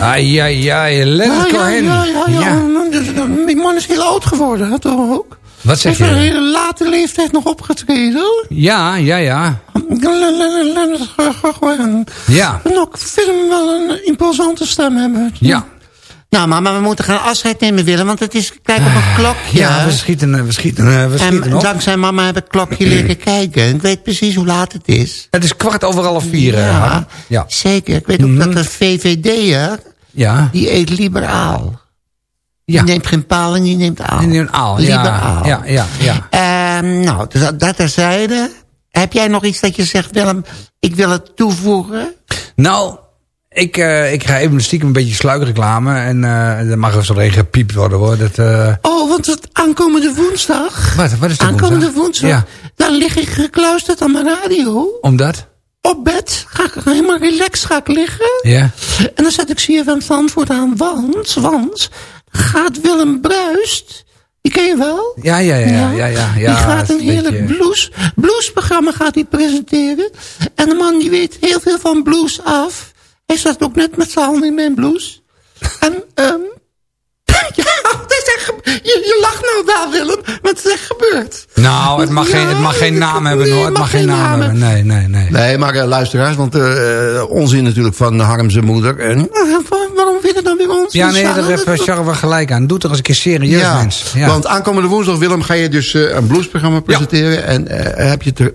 Ai, ai, ai, Leonard Ja, Cohen. ja, ja, ja, ja. Die man is heel oud geworden, hè, toch ook? Wat zeg Heeft een je? hele late leeftijd nog opgetreden. hoor. Ja, ja, ja. Leonard Cohen. Ja. En ook vind hem wel een imposante stem hebben. Ja. Nou, mama, we moeten gaan afscheid nemen, Willem, want het is, kijk op een klokje. Ja, we schieten, eh, we schieten, eh, we schieten en op. dankzij mama heb ik klokje leren (clears throat) kijken. Ik weet precies hoe laat het is. Het is kwart over half vier. Ja, ja. zeker. Ik weet ook dat de VVD'er, Ja. die eet liberaal. Ja. Die neemt geen paal en die neemt aal. Die neemt aal, ja. Liberaal. Ja, ja, ja. Ehm, nou, dus dat, dat terzijde. Heb jij nog iets dat je zegt, Willem, ik wil het toevoegen? Nou, ik, eh, ik ga even stiekem een beetje sluikreclame. En dat mag er zo doorheen gepiept worden hoor. Dat, eh, Oh, want het aankomende woensdag... wat, wat is de Aankomende woensdag, Ja, dan lig ik gekluisterd aan mijn radio. omdat? Op bed, ga ik helemaal relaxed ga ik liggen. Ja. En dan zet ik CFM Zandvoort aan, want, want... gaat Willem Bruist, die ken je wel? Ja, ja, ja, ja, ja, ja. ja die gaat is een heerlijk blues, bluesprogramma gaat hij presenteren. En de man die weet heel veel van blues af. Hij zat ook net met z'n handen in mijn blues. En, ehm (laughs) ja, echt, ge- je, je lacht nou wel, Willem, het is echt gebeurd. Nou, het mag, geen, het mag geen naam hebben hoor. Het mag geen naam hebben. Nee, nee, nee. Nee, maar eh, luisteraars, want eh, eh, onzin natuurlijk van Harm zijn moeder. En, wa- Waarom vind je dan weer ons? Ja, nee, daar heeft Charles wel gelijk aan. Doe toch eens een keer serieus, ja, mens. Ja. want aankomende woensdag, Willem, ga je dus een bluesprogramma presenteren. En eh, heb je het... er,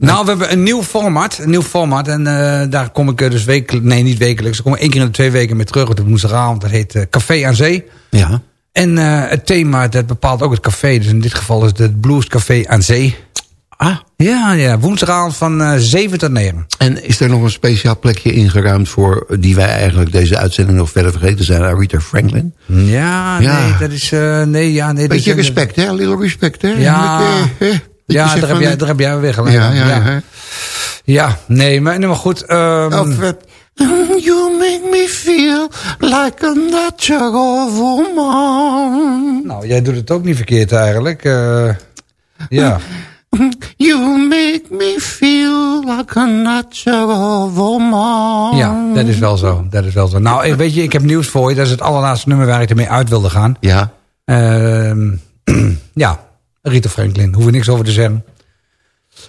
Nou, we hebben een nieuw format. Een nieuw format. En eh, daar kom ik dus wekelijks... Nee, niet wekelijks. Ik kom één keer in de twee weken mee terug op de woensdagavond. Dat heet Café aan Zee. ja. En eh, het thema, dat bepaalt ook het café. Dus in dit geval is het het Blues Café aan Zee. Ah. Ja, ja. Woensdagavond van eh 7 tot 9. En is er nog een speciaal plekje ingeruimd voor... die wij eigenlijk deze uitzending nog verder vergeten zijn? Aretha Franklin? Ja, Ja. nee, dat is... eh, nee, ja, nee, dat Beetje is- respect, hè? Little respect, hè? Ja. Dat eh, dat Ja, daar heb, jij, daar heb jij weer gelijk Ja, ja, ja. nee, maar, nee, maar goed. eh, You make me feel like a natural woman. nou, jij doet het ook niet verkeerd eigenlijk. eh, ja. You make me feel like a natural woman. ja, dat is wel zo. Dat is wel zo. Nou, weet je, ik heb nieuws voor je. Dat is het allerlaatste nummer waar ik ermee uit wilde gaan. ja. Ehm, (clears throat) ja, Rita Franklin. Hoef ik niks over te zeggen.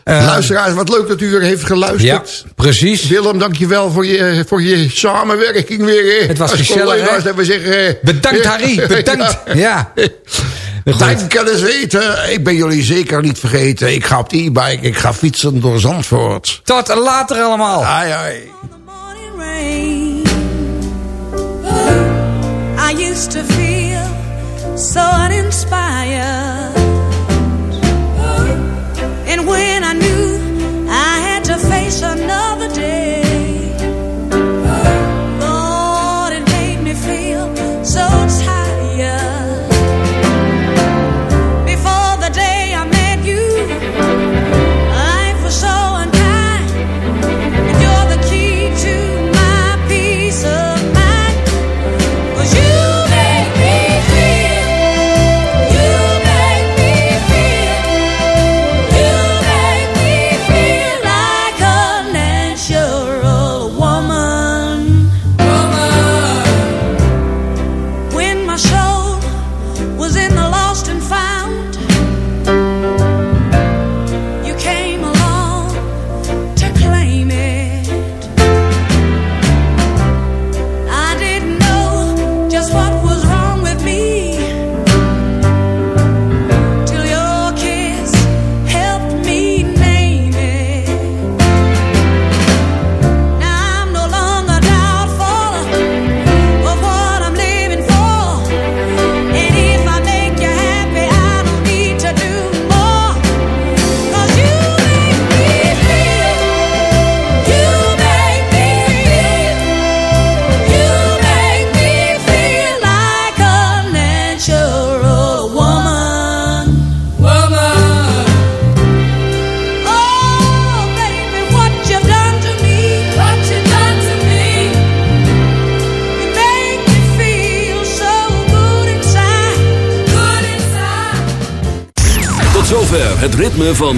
Eh, Luisteraars, wat leuk dat u weer heeft Ja, geluisterd. precies. Willem, dankjewel voor je, voor je samenwerking weer. Het was Als gezellig, hè? we zeggen... eh, Bedankt, Harry. (laughs) Bedankt. Ja. Goed. Denken eens weten, ik ben jullie zeker niet vergeten. Ik ga op de e-bike, ik ga fietsen door Zandvoort. Tot later allemaal. Ai, ai. rain. I used to feel so uninspired.